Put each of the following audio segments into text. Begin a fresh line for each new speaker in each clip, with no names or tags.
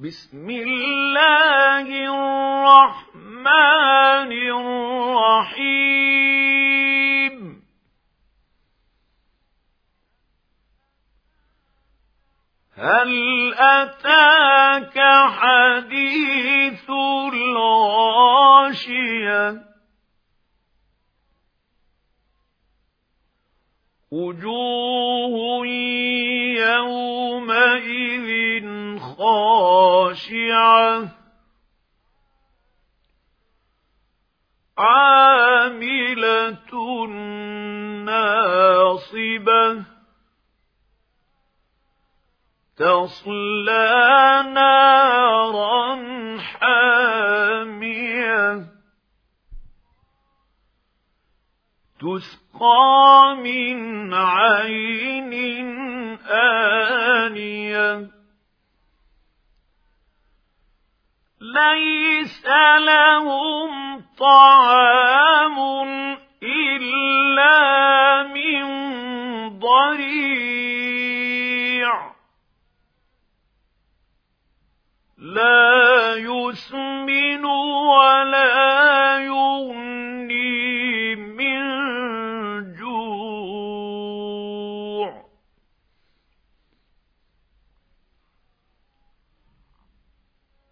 بسم الله الرحمن الرحيم. هل أتاك حديث الغاشية؟ وجوه يومئذ خاشعة. عاملة ناصبة. تصلى نارا حامية. تسقى من عين آنية. ليس لهم طعام إلا من ضريع.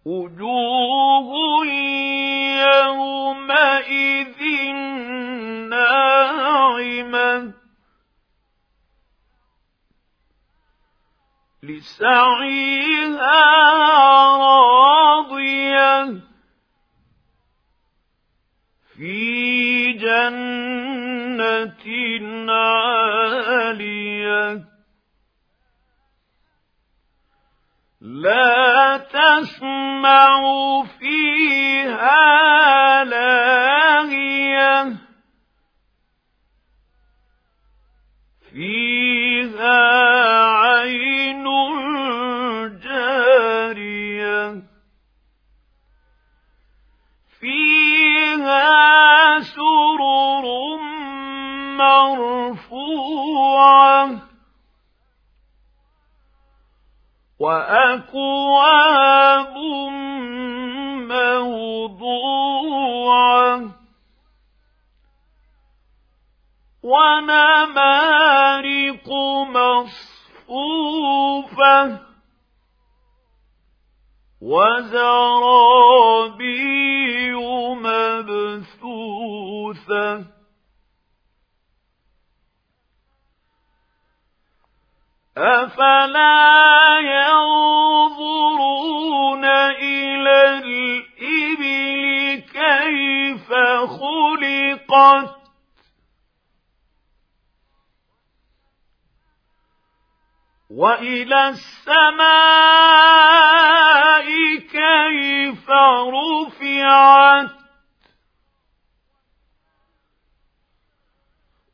وجوه يومئذ ناعمة. لسعيها راضية. في جنة عالية. لا تسمع فيها لاغية. فيها عين جارية. فيها سرر مرفوعة. وأكواب ونمارق مصفوفة وزرابي مبثوثة أفلا ينظرون إلى الإبل كيف خلقت وإلى السماء كيف رفعت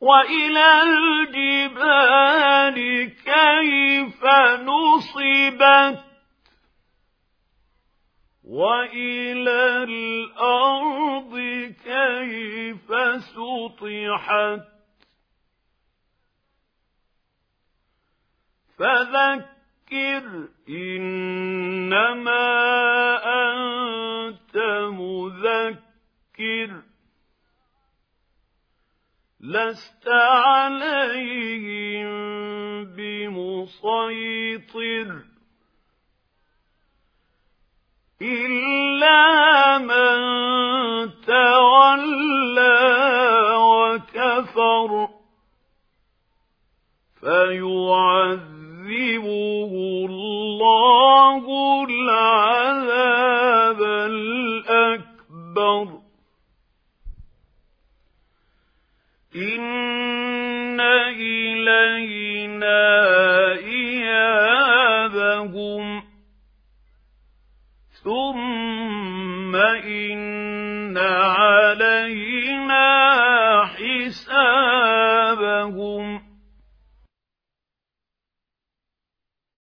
وإلى الجبال كيف نصبت وإلى الأرض كيف سطحت فذكر إنما أنت مذكر. لست عليهم بمسيطر. إلا من تولى وكفر فيعذبه الله العذاب.